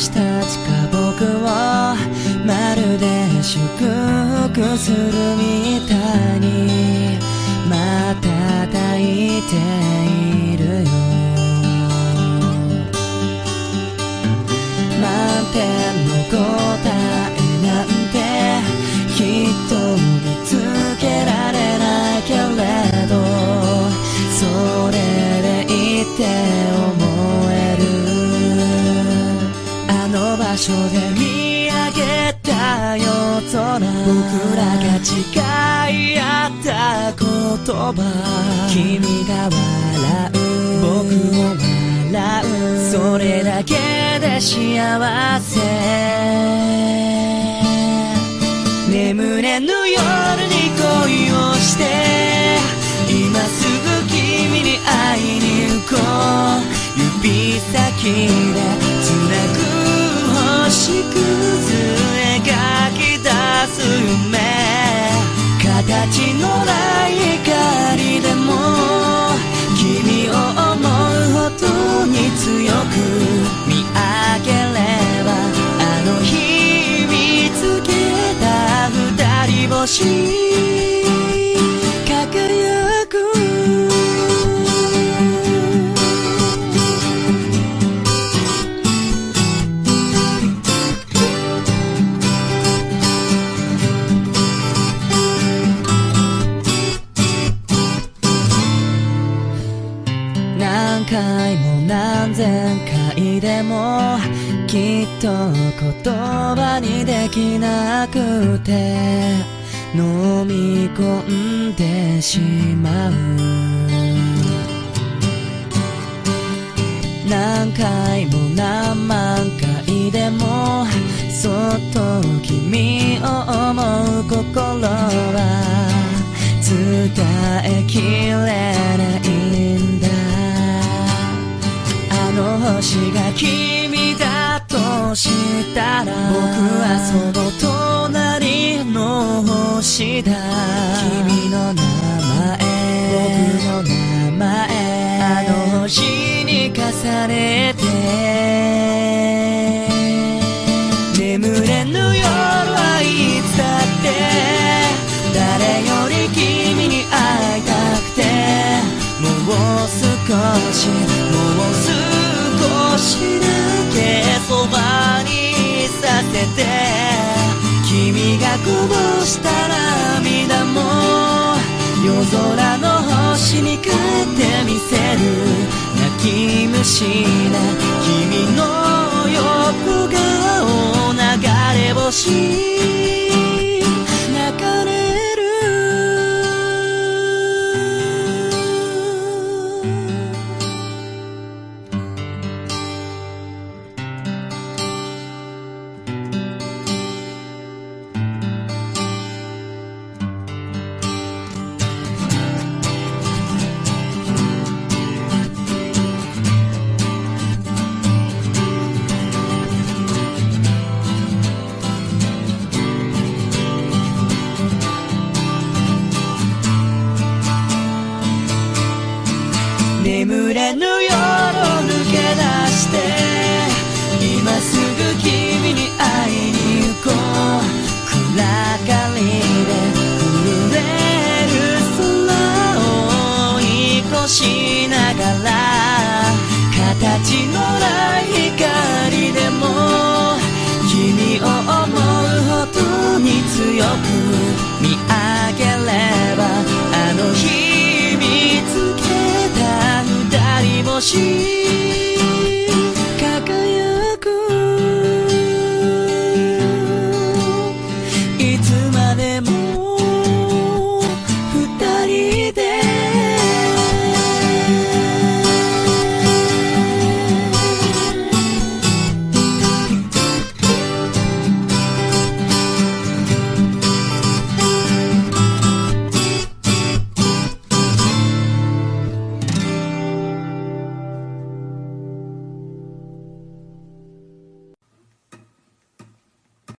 私たちが僕をまるで祝福するみたいにまた抱いているよ。満点の答えなんてきっとで見上げた夜空僕らが誓い合った言葉。君が笑う僕も笑うそれだけで幸せ。眠れぬ夜に恋をして今すぐ君に会いに行こう。指先で星屑描き出す夢形のない光でも君を思うほどに強く見上げればあの日見つけた二人星回も何千回でもきっと言葉にできなくて飲み込んでしまう。何回も何万回でもそっと君を思う心は伝えきれない。あの星が君だとしたら僕はその隣の星だ。君の名前。僕の名前。あの星に重ねて。眠れぬ夜はいつだって誰より君に会いたくて。もう少しもう少しだけそばにさせて君がこぼした涙も夜空の星に帰ってみせる泣き虫な君の横顔流れ星眠れぬ夜を抜け出して今すぐ君に会いに行こう。暗がりで震える空を追い越しながら形しい。